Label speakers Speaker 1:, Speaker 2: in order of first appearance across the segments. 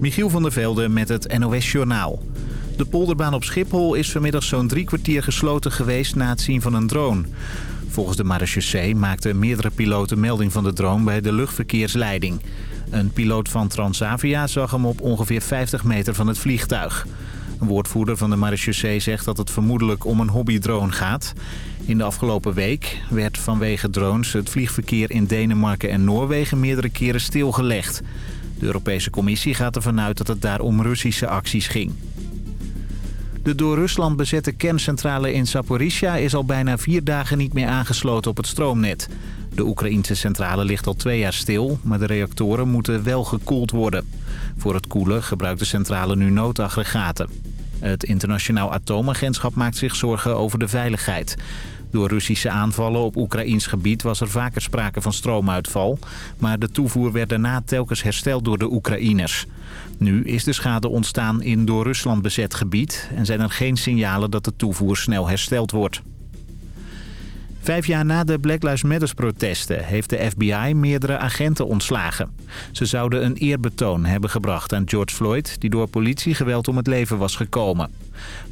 Speaker 1: Michiel van der Velde met het NOS-journaal. De polderbaan op Schiphol is vanmiddag zo'n drie kwartier gesloten geweest na het zien van een drone. Volgens de marechaussee maakten meerdere piloten melding van de drone bij de luchtverkeersleiding. Een piloot van Transavia zag hem op ongeveer 50 meter van het vliegtuig. Een woordvoerder van de marechaussee zegt dat het vermoedelijk om een hobbydrone gaat. In de afgelopen week werd vanwege drones het vliegverkeer in Denemarken en Noorwegen meerdere keren stilgelegd. De Europese Commissie gaat ervan uit dat het daar om Russische acties ging. De door Rusland bezette kerncentrale in Zaporizhia is al bijna vier dagen niet meer aangesloten op het stroomnet. De Oekraïnse centrale ligt al twee jaar stil, maar de reactoren moeten wel gekoeld worden. Voor het koelen gebruikt de centrale nu noodaggregaten. Het internationaal atoomagentschap maakt zich zorgen over de veiligheid. Door Russische aanvallen op Oekraïns gebied was er vaker sprake van stroomuitval. Maar de toevoer werd daarna telkens hersteld door de Oekraïners. Nu is de schade ontstaan in door Rusland bezet gebied... en zijn er geen signalen dat de toevoer snel hersteld wordt. Vijf jaar na de Black Lives Matter protesten heeft de FBI meerdere agenten ontslagen. Ze zouden een eerbetoon hebben gebracht aan George Floyd... die door politiegeweld om het leven was gekomen.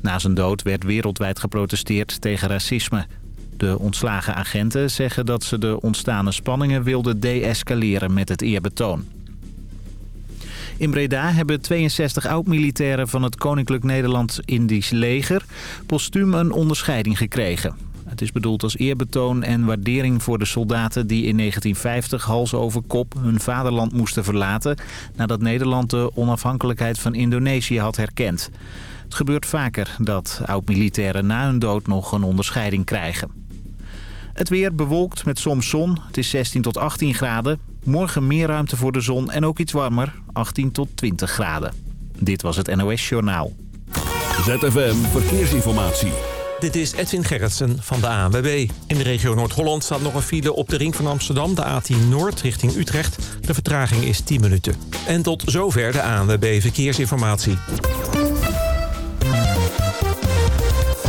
Speaker 1: Na zijn dood werd wereldwijd geprotesteerd tegen racisme. De ontslagen agenten zeggen dat ze de ontstane spanningen wilden deescaleren met het eerbetoon. In Breda hebben 62 oud-militairen van het Koninklijk Nederlands-Indisch leger postuum een onderscheiding gekregen. Het is bedoeld als eerbetoon en waardering voor de soldaten die in 1950 hals over kop hun vaderland moesten verlaten... nadat Nederland de onafhankelijkheid van Indonesië had herkend. Het gebeurt vaker dat oud-militairen na hun dood nog een onderscheiding krijgen. Het weer bewolkt met soms zon. Het is 16 tot 18 graden. Morgen meer ruimte voor de zon en ook iets warmer. 18 tot 20 graden. Dit was het NOS Journaal.
Speaker 2: ZFM Verkeersinformatie.
Speaker 3: Dit is Edwin Gerritsen van de ANWB. In de regio Noord-Holland staat nog een file op de ring van Amsterdam... de A10 Noord richting Utrecht. De vertraging is 10 minuten. En tot zover de ANWB Verkeersinformatie.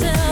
Speaker 4: myself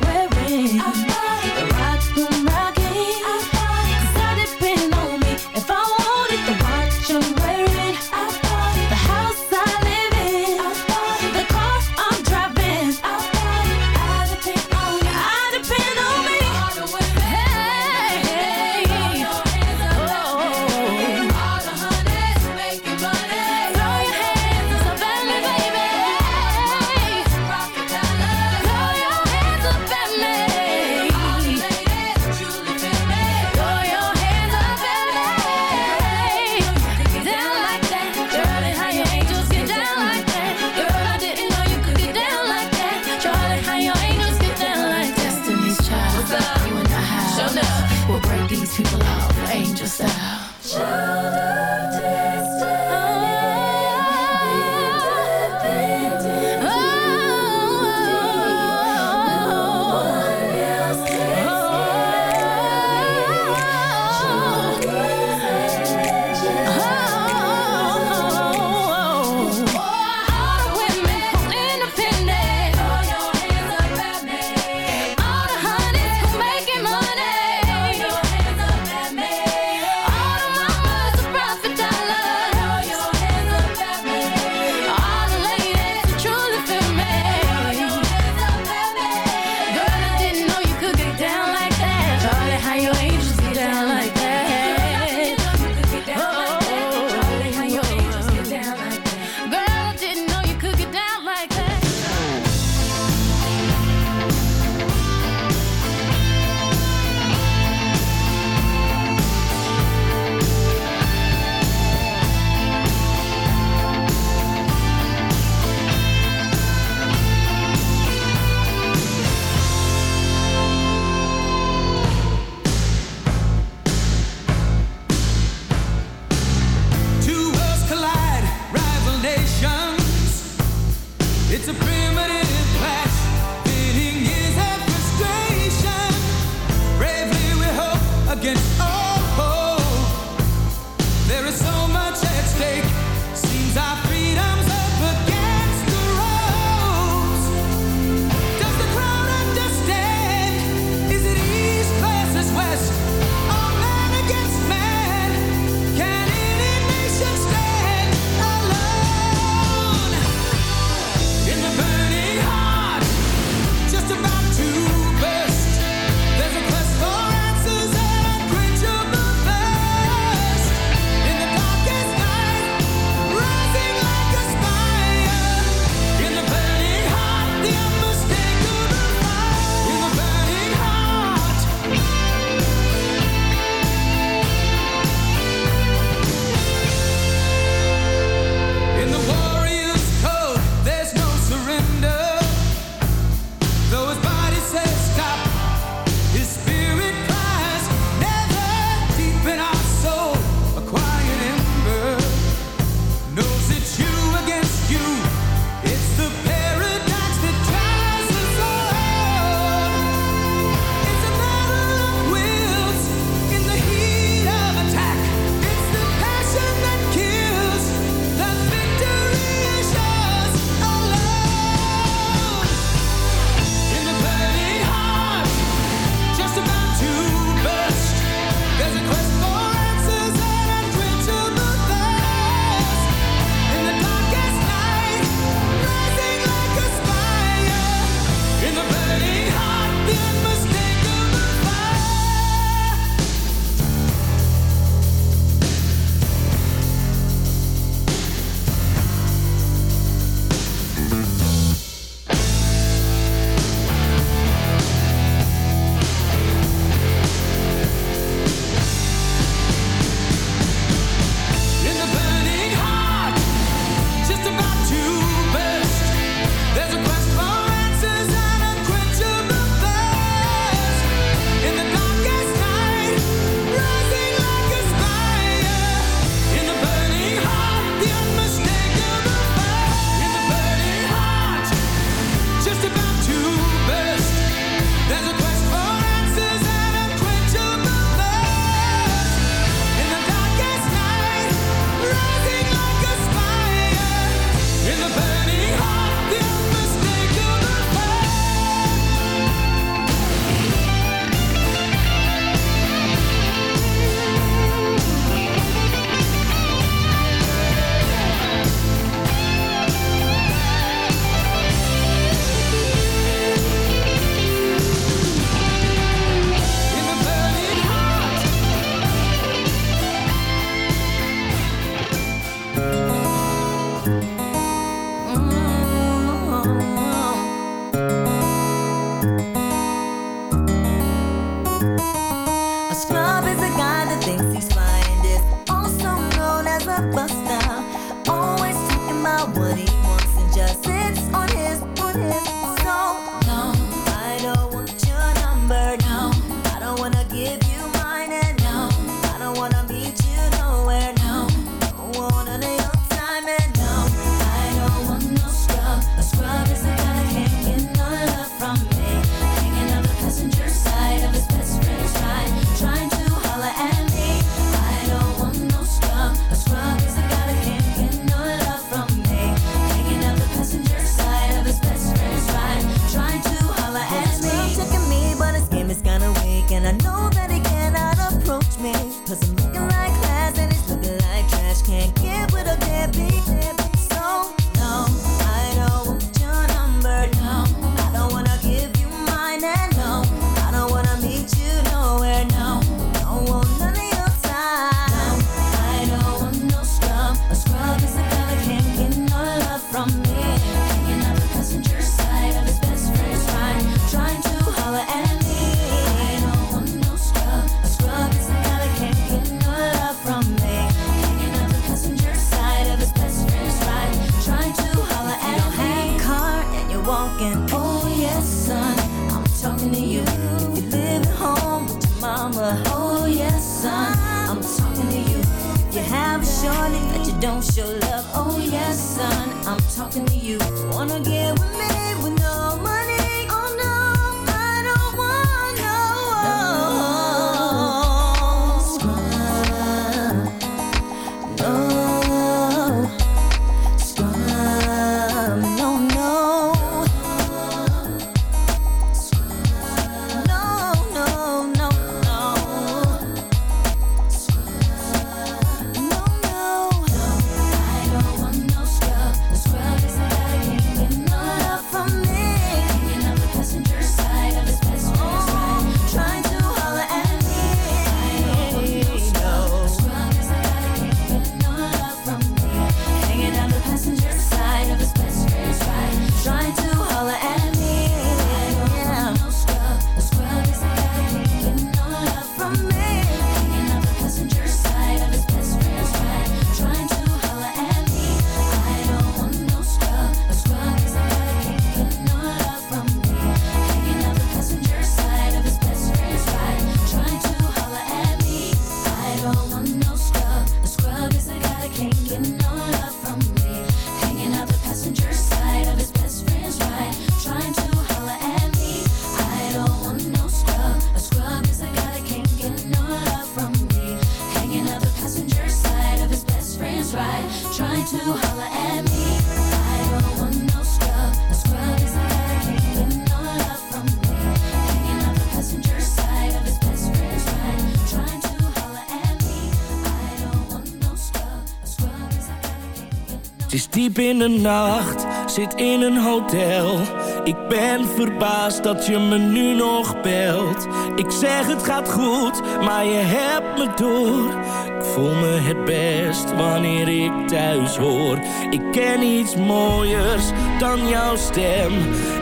Speaker 5: diep in de nacht, zit in een hotel. Ik ben verbaasd dat je me nu nog belt. Ik zeg het gaat goed, maar je hebt me door. Ik voel me het best wanneer ik thuis hoor. Ik ken iets mooiers dan jouw stem.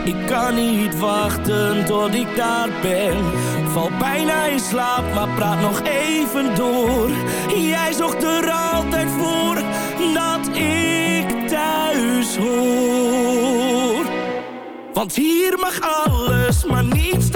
Speaker 5: Ik kan niet wachten tot ik daar ben. Val bijna in slaap, maar praat nog even door. Jij zocht er altijd voor Want hier mag alles, maar niets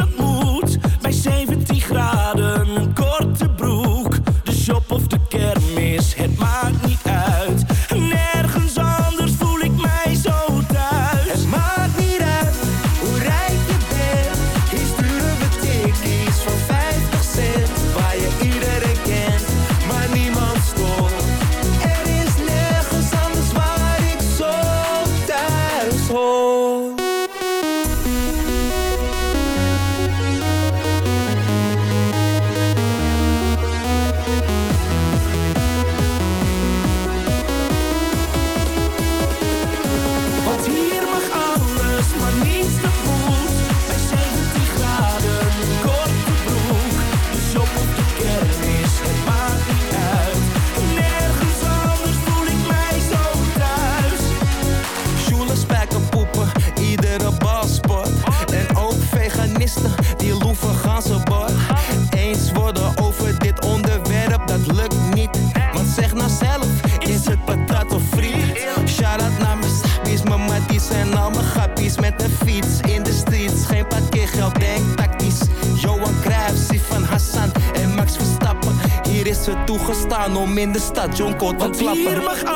Speaker 6: station komt te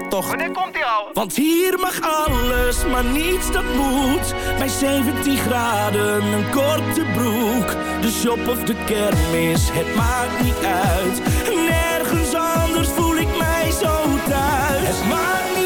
Speaker 6: Wanneer komt hij al?
Speaker 5: Want hier mag alles, maar niets dat moet. Bij 17 graden een korte broek. De shop of de kermis, het maakt niet uit. Nergens anders voel ik mij zo thuis. Het maakt niet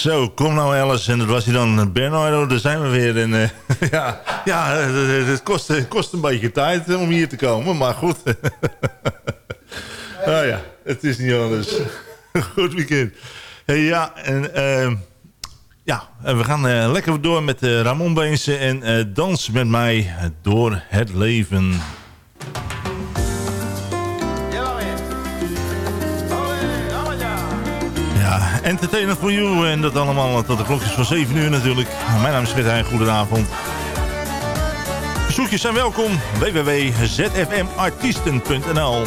Speaker 5: Zo,
Speaker 7: kom nou Alice. En
Speaker 8: dat was hij dan, Bernardo, daar zijn we weer. En, eh, ja, ja het, kost, kost een beetje tijd eh, om hier te komen, maar goed. nou ja, het is niet anders. Goed weekend. Eh, ja, en... Uh, ja, we gaan lekker door met Ramon Beense en Dans met mij door het leven. Entertainment entertainer voor you en dat allemaal tot de klokjes van 7 uur natuurlijk. Mijn naam is Fred Heijn, goedenavond. Zoekjes zijn welkom, www.zfmartiesten.nl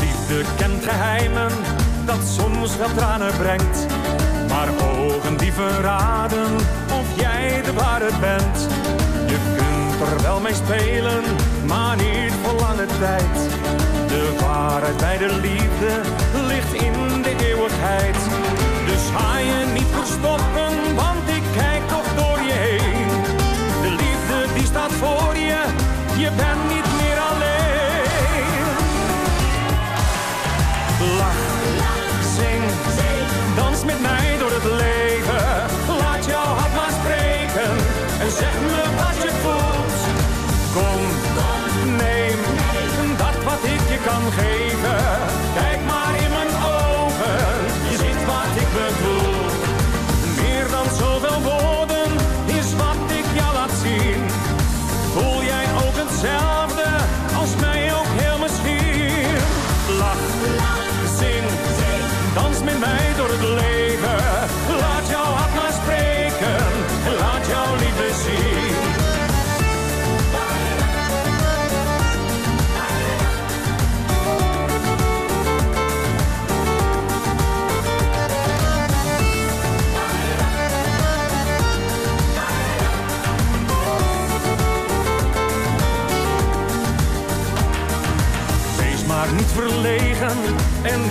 Speaker 9: Liefde kent geheimen, dat soms wel tranen brengt, maar ogen verraden of jij de ware bent. Je kunt er wel mee spelen, maar niet voor lange tijd. De waarheid bij de liefde ligt in de eeuwigheid. Dus ga je niet verstoppen.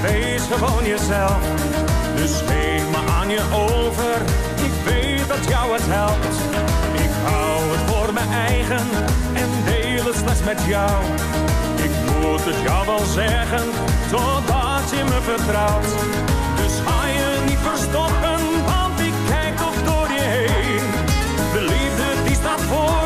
Speaker 9: Wees gewoon jezelf. Dus geef me aan je over, ik weet dat jou het helpt. Ik hou het voor mijn eigen en deel het slechts met jou. Ik moet het jou wel zeggen, totdat je me vertrouwt. Dus ga je niet verstoppen, want ik kijk toch door je heen. De liefde die staat voor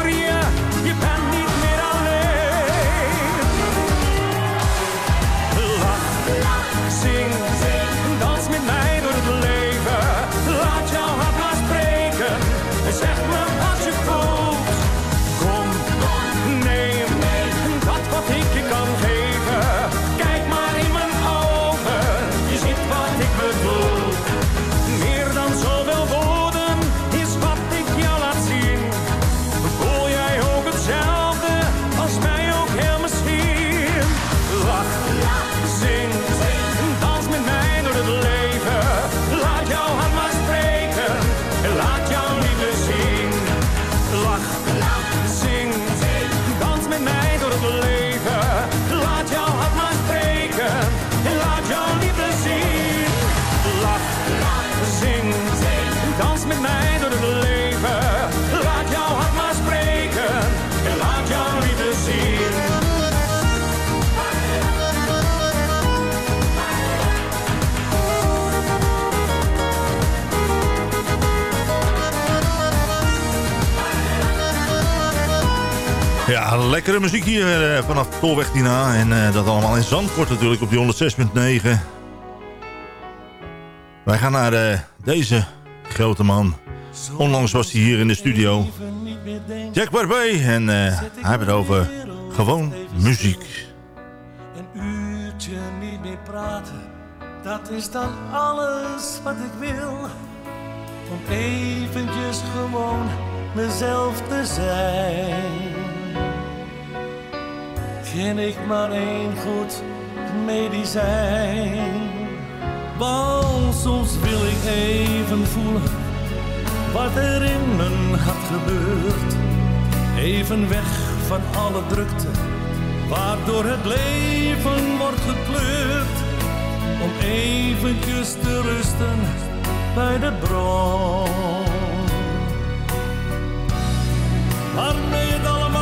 Speaker 8: lekkere muziek hier eh, vanaf Tolweg Tina. En eh, dat allemaal in Zandvoort natuurlijk op die 106.9. Wij gaan naar eh, deze grote man. Onlangs was hij hier in de studio. Jack Barbee. En hij heeft het over gewoon muziek.
Speaker 10: Een uurtje niet meer praten, dat is dan alles wat ik wil. Om eventjes gewoon mezelf te zijn. Ken ik maar één goed medicijn. Want soms wil ik even voelen wat er in mijn hart gebeurt. Even weg van alle drukte, waardoor het leven wordt gekleurd. Om eventjes te rusten bij de bron. Waarmee het allemaal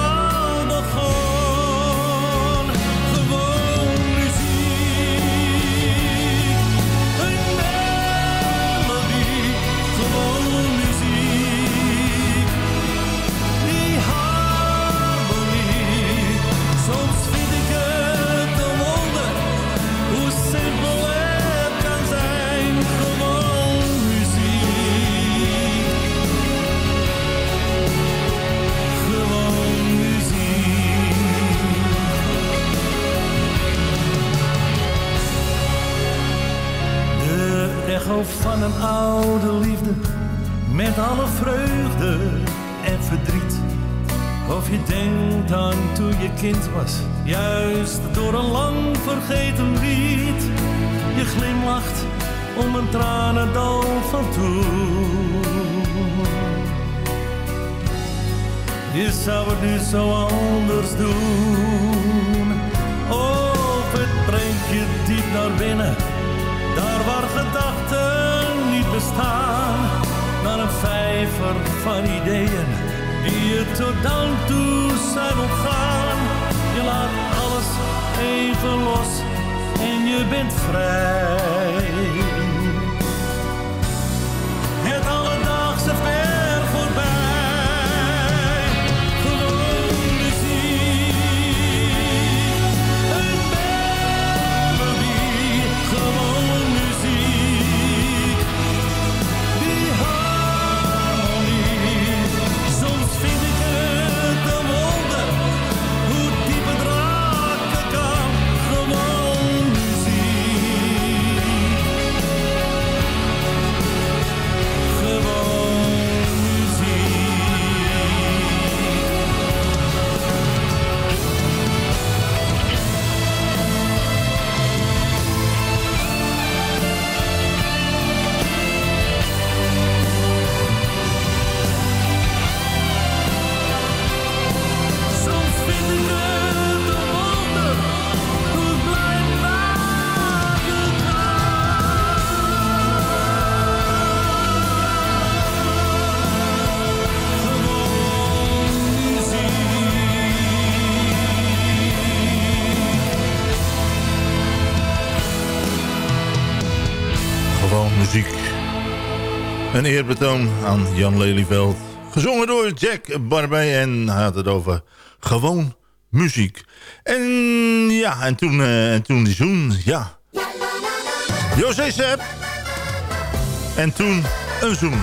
Speaker 10: zou het nu zo anders doen. Of het brengt je diep naar binnen, daar waar gedachten niet bestaan. Naar een vijver van ideeën die je tot dan toe zijn ontgaan. Je laat alles even los en je bent vrij.
Speaker 11: en eerbetoon aan Jan Lelyveld. Gezongen door Jack Barbey en hij had het over gewoon muziek. En ja, en toen, eh, en toen die zoen, ja. José Sepp. En toen een zoen.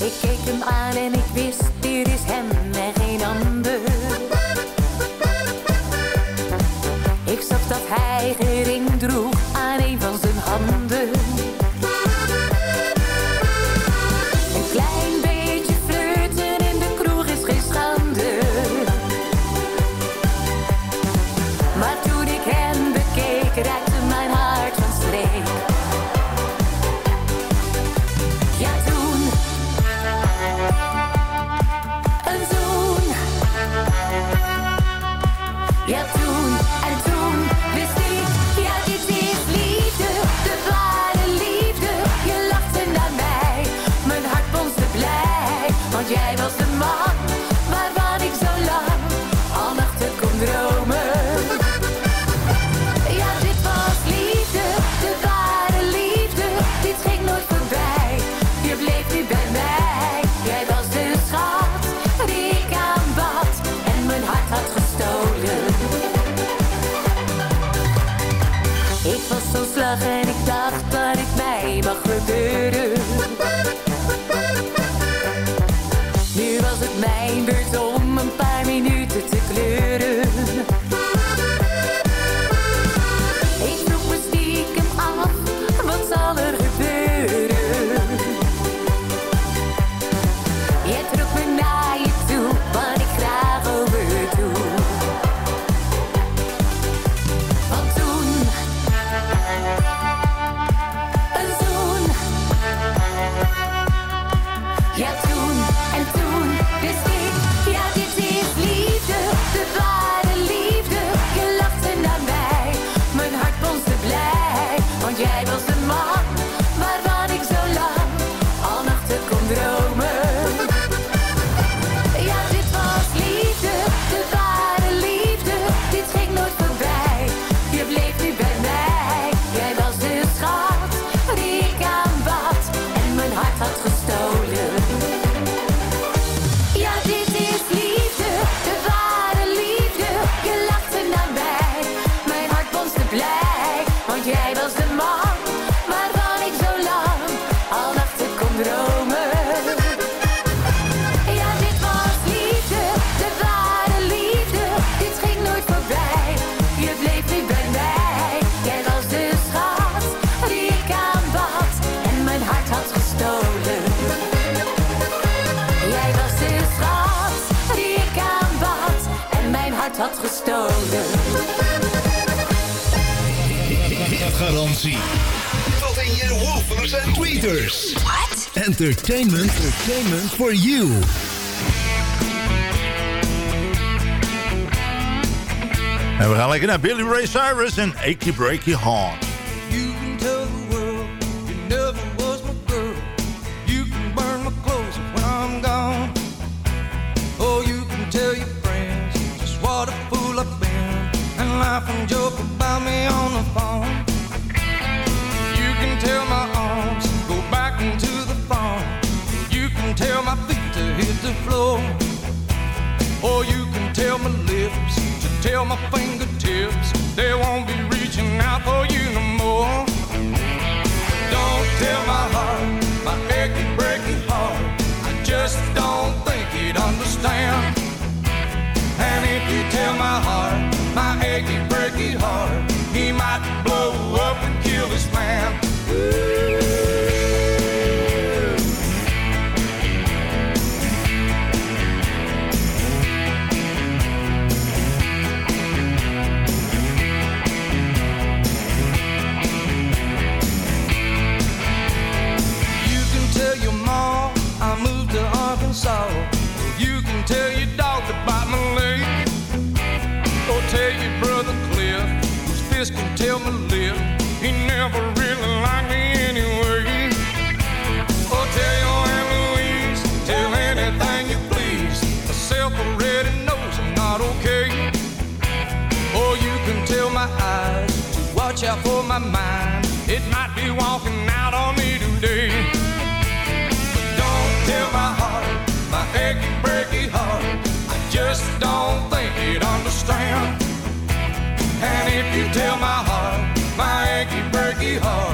Speaker 12: Ik keek hem aan en ik wist, hier is hem en geen ander. Ik zag dat hij grow shoulder. Hitgarantie. Tot in je
Speaker 13: woofers en tweeters. What? Entertainment, entertainment for you.
Speaker 11: En we gaan lekker naar Billy Ray Cyrus en Achy Breaky Heart.
Speaker 14: ever lived. He never really liked me anyway. Oh, tell your Aunt Louise, tell anything you please. Myself already knows I'm not okay. Oh, you can tell my eyes to watch
Speaker 11: out for my mind. It might be walking out on me today. Don't tell my heart, my achy, breaky heart. I just don't think it understands. And if you tell my heart, my achy, breaky heart,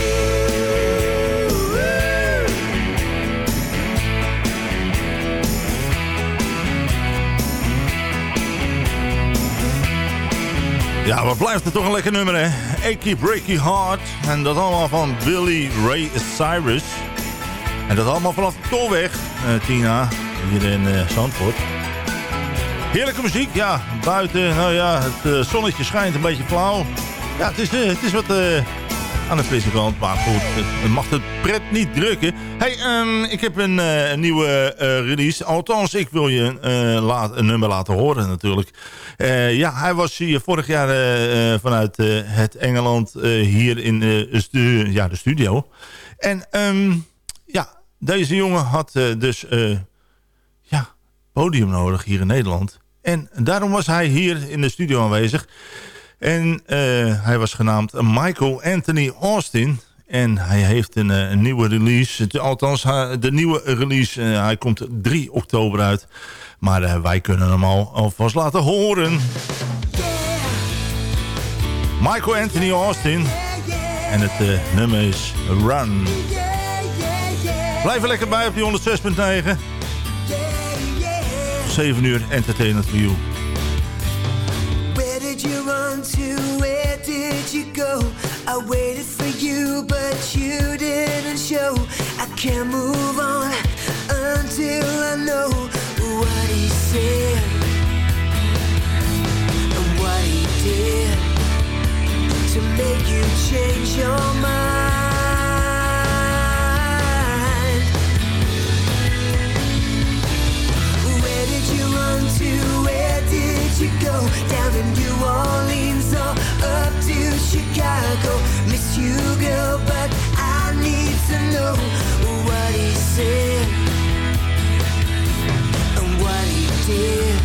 Speaker 8: Ja, wat blijft het toch een lekker nummer, hè? Achy Breaky Heart. En dat allemaal van Billy Ray Cyrus. En dat allemaal vanaf Tolweg, eh, Tina, hier in eh, Zandvoort. Heerlijke muziek, ja. Buiten, nou ja, het eh, zonnetje schijnt een beetje flauw. Ja, het is, het is wat aan de frisse maar goed, het, mag het pret niet drukken. hey, ehm, ik heb een, eh, nieuwe eh, release. Althans, ik wil je eh, laat, een nummer laten horen natuurlijk. Ja, hij was hier vorig jaar vanuit het Engeland hier in stu ja, de studio. En ehm, ja, deze jongen had dus ja, podium nodig hier in Nederland. En daarom was hij hier in de studio aanwezig. En eh, hij was genaamd Michael Anthony Austin. En hij heeft een, eh, nieuwe release. Althans, de nieuwe release. eh, hij komt 3 oktober uit. Maar wij kunnen hem al alvast laten horen. Michael Anthony Austin. En het nummer is Run. Blijf er lekker bij op die 106.9. 7 uur entertainment.
Speaker 15: Where you run to? Where did you go? I waited for you, but you didn't show. I can't move on until I know what he said and what he did to make you change your mind. You go? Down in New Orleans or up to Chicago? Miss you, girl, but I need to know what he said and what he did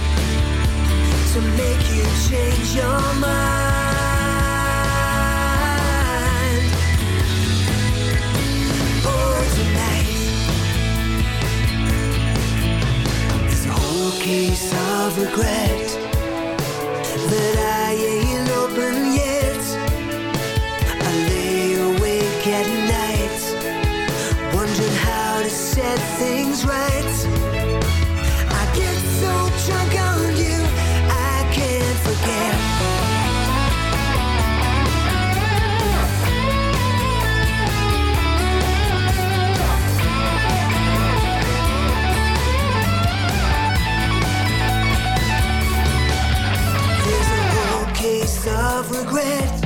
Speaker 15: to make you change your mind. Oh, tonight there's a whole case of regret set things right. I get so drunk regret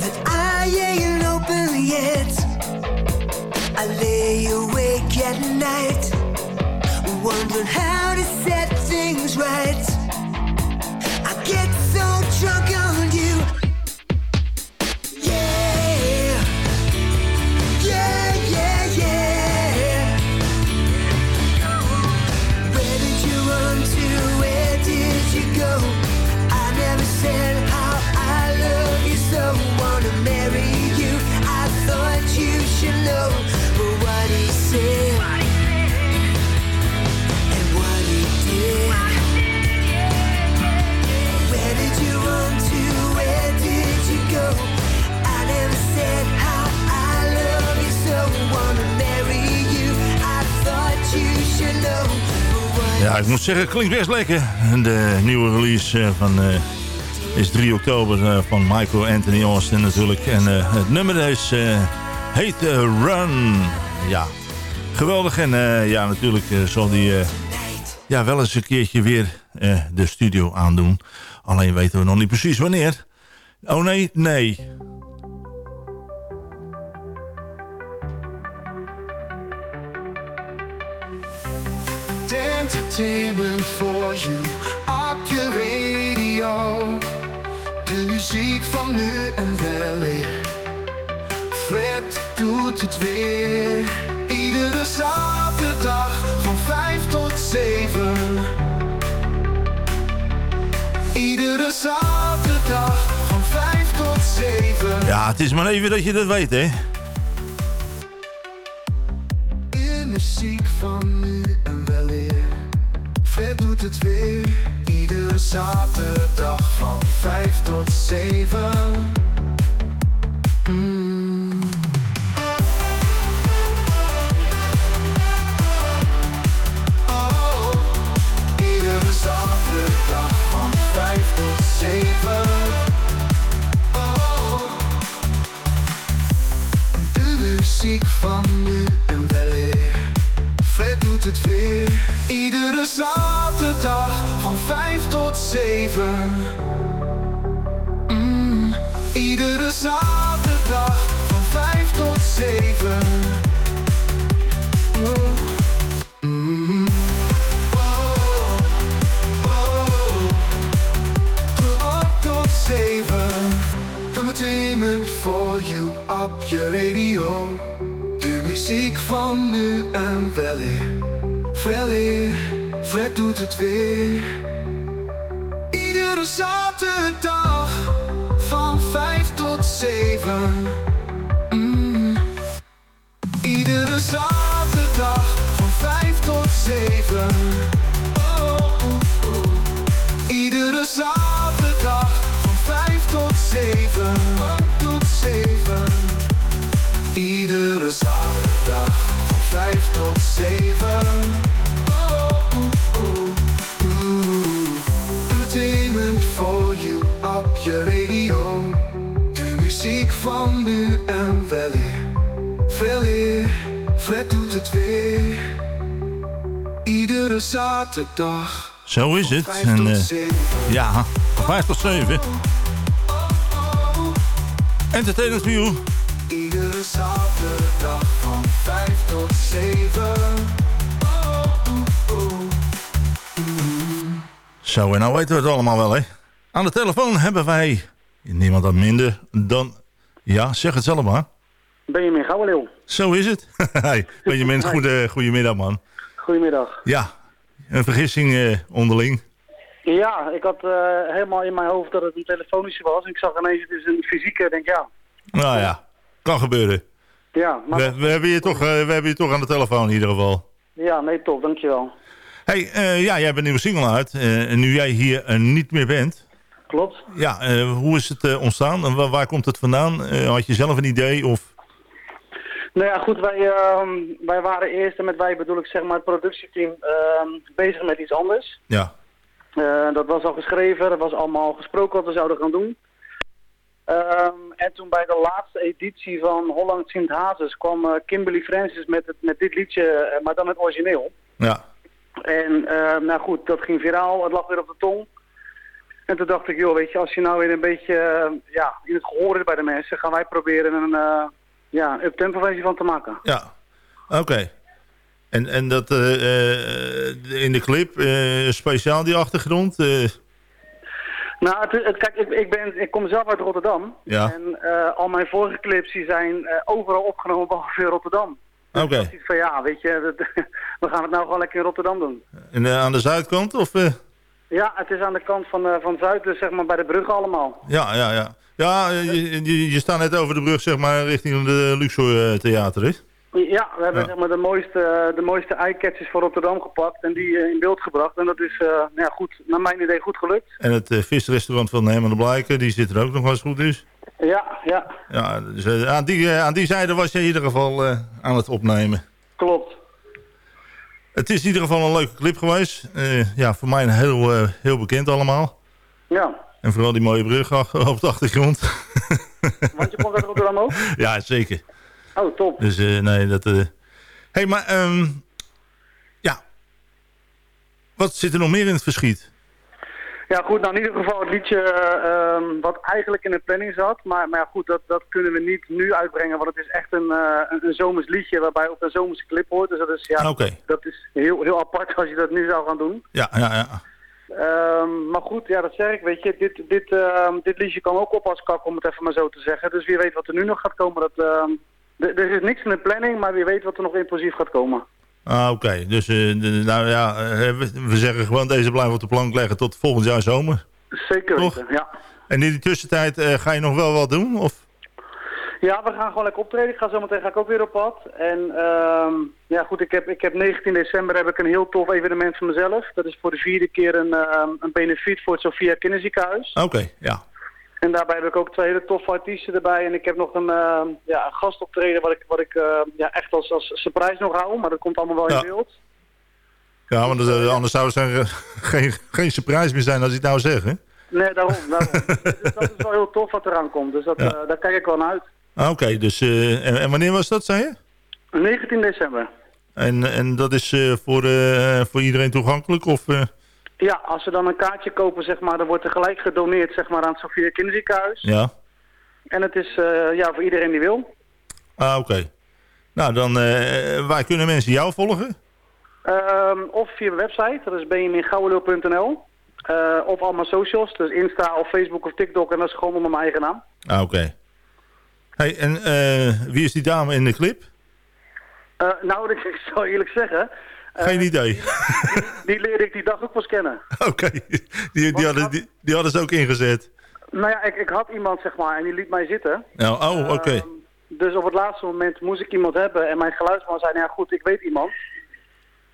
Speaker 15: that I ain't open yet. I lay awake at night, wondering how
Speaker 8: Ik moet zeggen, klinkt best lekker. De nieuwe release eh, van, eh, is 3 oktober eh, van Michael Anthony Austin natuurlijk. En het nummer is heet Run. Ja, geweldig. En ja, natuurlijk zal die ja, wel eens een keertje weer de studio aandoen. Alleen weten we nog niet precies wanneer. Oh nee, nee.
Speaker 16: Entertainment for you op je radio. De muziek van nu en wel weer. Fred doet het weer. Iedere zaterdag van 5 tot 7. Iedere zaterdag van 5 tot 7.
Speaker 8: Ja, het is maar even dat je dat weet, hè.
Speaker 16: Wel weer, Fred doet het weer. Iedere zaterdag van 5 tot 7. Wel weer, Fred doet het weer. Iedere zaterdag.
Speaker 8: Zo is het. En,
Speaker 16: zeven.
Speaker 8: ja, 5 tot 7. Entertainment you.
Speaker 16: Iedere zaterdag van 5 tot 7. Oh, oh, oh.
Speaker 8: Zo, en nou weten we het allemaal wel, hè. Aan de telefoon hebben wij niemand dan minder dan... Ja, zeg het zelf maar.
Speaker 17: Benjamin Gouwenleeuw.
Speaker 8: Zo is het. Hey, Benjamin, goede, goedemiddag, man.
Speaker 17: Goedemiddag.
Speaker 8: Ja, een vergissing eh, onderling.
Speaker 17: Ja, ik had eh, helemaal in mijn hoofd dat het een telefonische was. En ik zag ineens, het is een fysieke. Ik denk, ja,
Speaker 8: Nou ja, kan gebeuren.
Speaker 17: ja, maar,
Speaker 8: We, we, hebben je toch, eh, we hebben je toch aan de telefoon in ieder geval.
Speaker 17: ja, nee, top, dankjewel.
Speaker 8: hey, ja, jij hebt een nieuwe single uit. en nu jij hier niet meer bent.
Speaker 17: Klopt.
Speaker 8: Ja, hoe is het ontstaan? En waar, waar komt het vandaan? Had je zelf een idee? Of...
Speaker 17: Nou ja, goed, wij, ehm, wij waren eerst, en met wij bedoel ik zeg maar het productieteam, ehm, bezig met iets anders.
Speaker 8: Ja.
Speaker 17: Eh, dat was al geschreven, dat was allemaal gesproken wat we zouden gaan doen. Ehm, en toen bij de laatste editie van Holland Sint Hazes kwam eh, Kimberly Francis met, het, met dit liedje, eh, maar dan het origineel.
Speaker 8: Ja.
Speaker 17: En nou goed, dat ging viraal, het lag weer op de tong. En toen dacht ik, joh, weet je, als je nou weer een beetje ja, in het gehoor is bij de mensen, gaan wij proberen een, ja, een up-tempo versie van te maken.
Speaker 8: Ja, oké. En, en dat eh, eh, in de clip, eh, speciaal die achtergrond?
Speaker 17: Nou, het, het- kijk, ik, ik, ben, ik kom zelf uit Rotterdam.
Speaker 8: Ja.
Speaker 17: En al mijn vorige clips die zijn overal opgenomen behalve in Rotterdam.
Speaker 8: Oké.
Speaker 17: Dus ik van ja, weet je, dat- we gaan het nou gewoon lekker in Rotterdam doen.
Speaker 8: En aan de zuidkant? Of?
Speaker 17: Ja, het is aan de kant van, van Zuid, dus zeg maar bij de bruggen allemaal.
Speaker 8: Ja, ja, ja. Ja, eh, je, je, je staat net over de brug, zeg maar, richting de Luxor eh, Theater, hè?
Speaker 17: Ja, we hebben
Speaker 8: Ja.
Speaker 17: zeg maar de mooiste, de mooiste eye-catches voor Rotterdam gepakt en die eh, in beeld gebracht. En dat is, eh, nou ja, goed, naar mijn idee goed gelukt.
Speaker 8: En het eh, visrestaurant van Herman de Blijken, die zit er ook nog als het goed is.
Speaker 17: Ja, ja,
Speaker 8: Ja, dus, eh, aan, die, eh, aan die zijde was je in ieder geval eh, aan het opnemen.
Speaker 17: klopt.
Speaker 8: Het is in ieder geval een leuke clip geweest. Eh, ja, voor mij een heel, eh, heel bekend allemaal.
Speaker 17: Ja,
Speaker 8: En vooral die mooie brug op de achtergrond.
Speaker 17: want je komt uit Rotterdam ook?
Speaker 8: ja, zeker.
Speaker 17: Oh, top.
Speaker 8: Dus eh, nee, dat... eh hey, maar... ehm, ja. Wat zit er nog meer in het verschiet?
Speaker 17: Ja, goed, nou in ieder geval het liedje eh, ehm, wat eigenlijk in de planning zat. Maar, maar ja, goed, dat, dat kunnen we niet nu uitbrengen, want het is echt een, eh, een, een zomers liedje waarbij ook een zomerse clip hoort. Dus dat is, ja,
Speaker 8: Oké.
Speaker 17: dat is heel, heel apart als je dat nu zou gaan doen.
Speaker 8: Ja, ja, ja.
Speaker 17: Ehm, maar goed, ja, dat zeg ik, weet je, dit, dit, ehm, dit liedje kan ook op als kak, om het even maar zo te zeggen. Dus wie weet wat er nu nog gaat komen. Dat, ehm, er is niks in de planning, maar wie weet wat er nog impulsief gaat komen.
Speaker 8: Ah, oké. Dus, eh, de- nou ja, eh, we, zeggen gewoon deze blijven op de plank leggen tot volgend jaar zomer.
Speaker 17: Zeker weten, ja.
Speaker 8: En in die tussentijd eh, ga je nog wel wat doen? Of?
Speaker 17: Ja, we gaan gewoon lekker optreden. Ik ga zometeen ga ik ook weer op pad. En ehm, ja, goed, ik heb, ik heb 19 december heb ik een heel tof evenement voor mezelf. Dat is voor de vierde keer een, ehm, een benefiet voor het Sophia Kinderziekenhuis.
Speaker 8: Oké, ja.
Speaker 17: En daarbij heb ik ook twee hele toffe artiesten erbij. En ik heb nog een, ehm, ja, een gastoptreden wat ik, wat ik ja, echt als, als surprise nog hou. Maar dat komt allemaal wel in beeld.
Speaker 8: Ja, want eh, anders zou het geen, geen surprise meer zijn als ik het nou zeg, hè?
Speaker 17: Nee, daarom. daarom. dus dat is wel heel tof wat eraan komt. Dus dat,
Speaker 8: Ja.
Speaker 17: eh, daar kijk ik wel naar uit.
Speaker 8: Ah, Oké, dus... eh, en, en wanneer was dat, zei je?
Speaker 17: 19 december.
Speaker 8: En, en dat is eh, voor, eh, voor iedereen toegankelijk? Of?
Speaker 17: Ja, als ze dan een kaartje kopen, zeg maar, dan wordt er gelijk gedoneerd zeg maar, aan het Sophia Kinderziekenhuis.
Speaker 8: Ja.
Speaker 17: En het is ja, voor iedereen die wil.
Speaker 8: Ah, oké. Nou, dan... waar kunnen mensen jou volgen?
Speaker 17: Ehm, of via mijn website, dat is benjamingouwelul.nl. Eh of al mijn socials, dus Insta of Facebook of TikTok. En dat is gewoon onder mijn eigen naam.
Speaker 8: Ah, oké. Hey, en eh, wie is die dame in de clip?
Speaker 17: Eh, nou, ik, ik zal eerlijk zeggen,
Speaker 8: Geen idee.
Speaker 17: die leerde ik die dag ook pas kennen.
Speaker 8: Oké, die, die, hadden, die, die hadden ze ook ingezet.
Speaker 17: Nou ja, ik, ik had iemand, zeg maar, en die liet mij zitten.
Speaker 8: Nou, oh, oké.
Speaker 17: Dus op het laatste moment moest ik iemand hebben. En mijn geluidsman zei, nou ja, goed, ik weet iemand.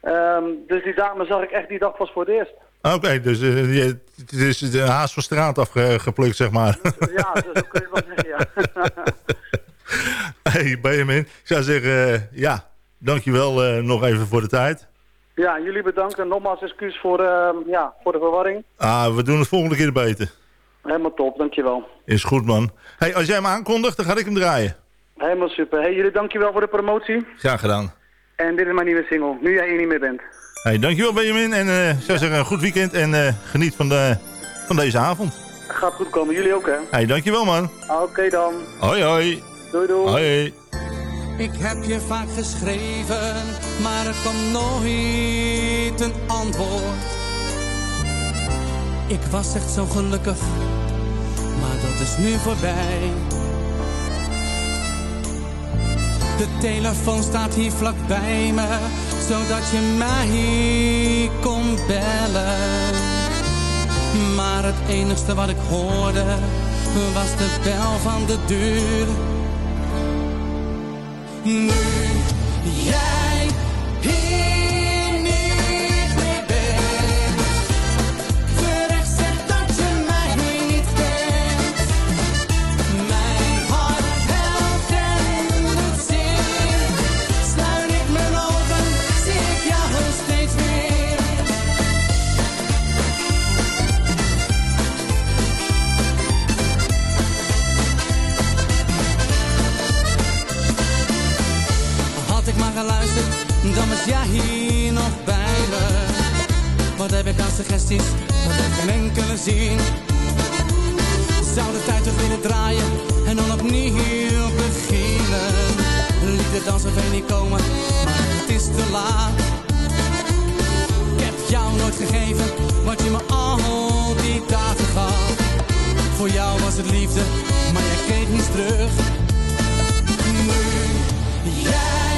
Speaker 17: Ehm, dus die dame zag ik echt die dag pas voor het eerst.
Speaker 8: Oké, dus je- het is de haas van straat afgeplukt, zeg maar.
Speaker 17: Ja, dus zo kun je wel zeggen, ja.
Speaker 8: hey, Benjamin, ik zou zeggen, eh, ja, dankjewel eh nog even voor de tijd.
Speaker 17: ja, jullie bedankt en nogmaals excuus voor, ja, voor de verwarring.
Speaker 8: Ah, we doen het volgende keer beter.
Speaker 17: Helemaal top, dankjewel.
Speaker 8: Is goed, man. Hey, als jij hem aankondigt, dan ga ik hem draaien.
Speaker 17: Helemaal super. Hey, jullie dankjewel voor de promotie.
Speaker 8: Graag gedaan.
Speaker 17: En dit is mijn nieuwe single, nu jij hier niet meer bent.
Speaker 8: Hey, dankjewel, Benjamin. En eh, zou zeggen, een goed weekend en eh, geniet van, de, van deze avond.
Speaker 17: Gaat goed komen, jullie ook hè?
Speaker 8: Hey, dankjewel, man.
Speaker 17: Oké dan.
Speaker 8: Hoi, hoi.
Speaker 17: Doei, doei.
Speaker 8: Hoi.
Speaker 9: Ik heb je vaak geschreven, maar er kwam nooit een antwoord. Ik was echt zo gelukkig, maar dat is nu voorbij. De telefoon staat hier vlak bij me, zodat je mij kon bellen. Maar het enigste wat ik hoorde, was de bel van de deur. Nu jij suggesties, dat ik geen enkele zin. Zou de tijd terug willen draaien en dan opnieuw beginnen. Liefde dan ver niet komen, maar het is te laat. Ik heb jou nooit gegeven, wat je me al die dagen gaf. Voor jou was het liefde, maar jij kreeg niets terug. Nu jij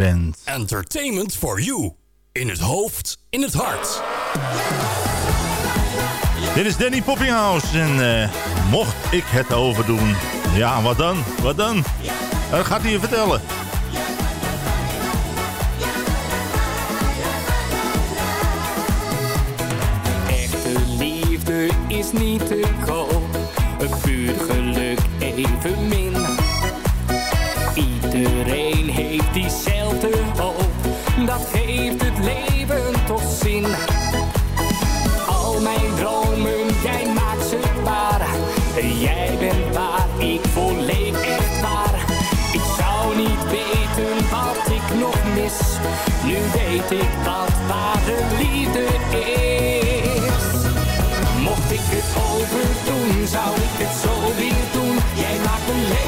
Speaker 2: Entertainment for you. In het hoofd, in het hart.
Speaker 8: Dit is Danny Poppinghouse en eh, mocht ik het overdoen, ja wat dan, wat dan? Dat gaat hij je vertellen.
Speaker 18: Echte liefde is niet te koop, het puur geluk evenmin. Iedereen heeft diezelfde hoop, dat geeft het leven tot zin. Al mijn dromen, jij maakt ze waar. Jij bent waar, ik volledig echt waar. Ik zou niet weten wat ik nog mis. Nu weet ik wat ware liefde is. Mocht ik het overdoen, zou ik het zo weer doen. Jij maakt mijn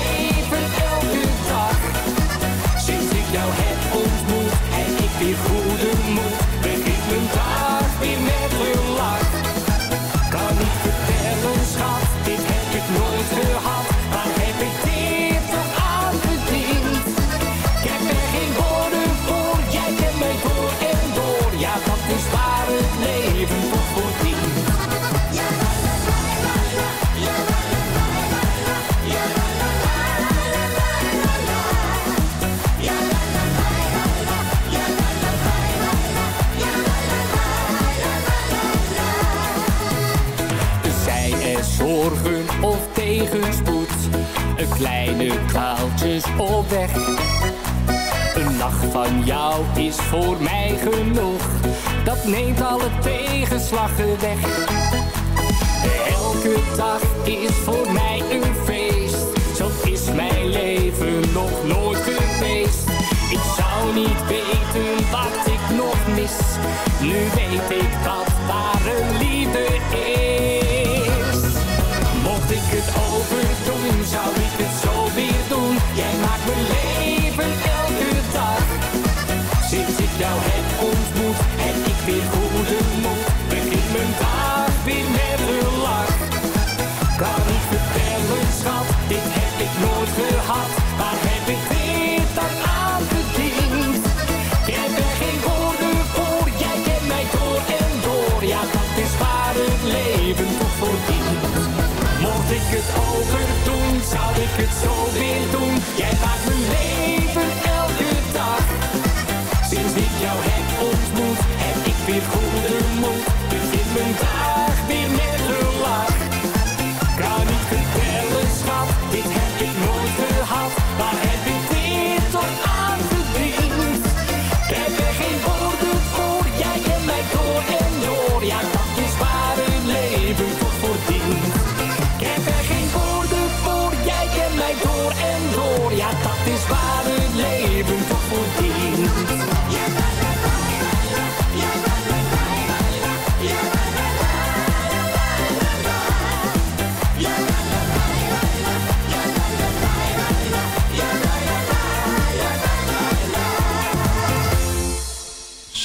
Speaker 18: kleine kwaaltjes op weg. Een lach van jou is voor mij genoeg, dat neemt alle tegenslagen weg. Elke dag is voor mij een feest, zo is mijn leven nog nooit geweest. Ik zou niet weten wat ik nog mis, nu weet ik wat ware liefde is. Mocht ik het overdoen, zou ik het zo weer doen. Jij maakt mijn leven elke dag. Sinds ik jou heb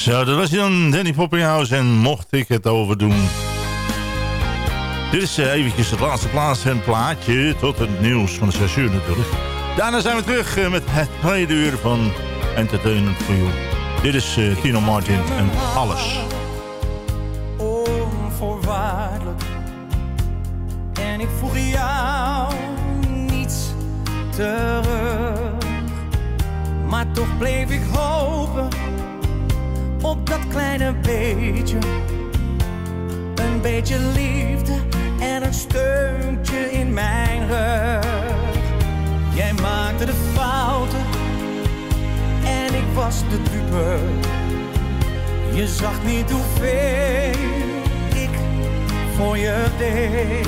Speaker 18: Zo, dat
Speaker 8: was dan, Danny Poppinghouse. En mocht ik het overdoen. Dit is eh, eventjes het laatste plaats en plaatje tot het nieuws van de 6 uur natuurlijk. Daarna zijn we terug eh, met het tweede uur van Entertainment for You. Dit is eh, Tino Martin en Alles.
Speaker 9: onvoorwaardelijk. En ik vroeg jou niets terug. Maar toch bleef ik hopen op dat kleine beetje. Een beetje liefde en een steuntje in mijn rug. Jij maakte de fouten en ik was de dupe. Je zag niet hoeveel ik voor je deed.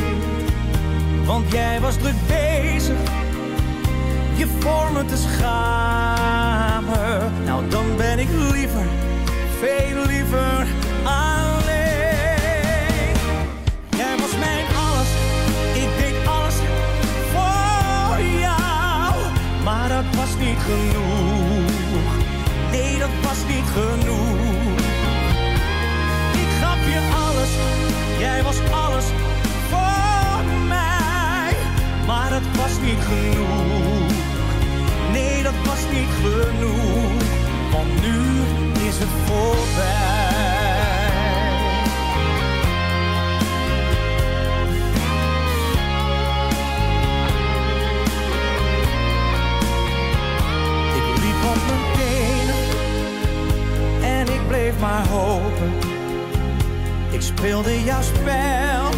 Speaker 9: Want jij was druk bezig je voor me te schamen. Nou, dan ben ik liever, veel liever alleen. Jij was mijn alles, ik deed alles voor jou. Maar dat was niet genoeg, nee dat was niet genoeg. Ik gaf je alles, jij was alles voor mij. Maar dat was niet genoeg, nee dat was niet genoeg. Want nu is het voorbij. Ik liep op mijn tenen en ik bleef maar hopen. Ik speelde jouw spel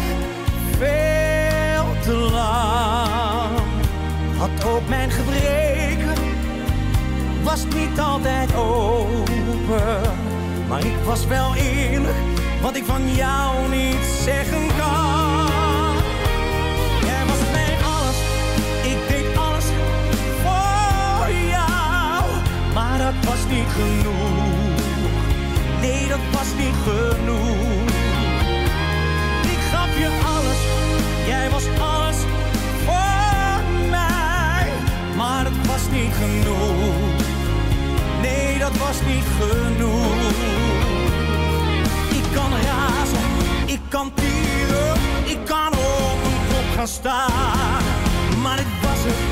Speaker 9: veel te lang. Had ook mijn gebreken, was niet altijd open. Maar ik was wel eerlijk, wat ik van jou niet zeggen kan. Jij was mijn alles, ik deed alles voor jou. Maar dat was niet genoeg, nee dat was niet genoeg. Ik gaf je alles, jij was alles voor mij. Maar het was niet genoeg, dat was niet genoeg. Ik kan razen, ik kan tieren, ik kan op een kop gaan staan. Maar dit was het,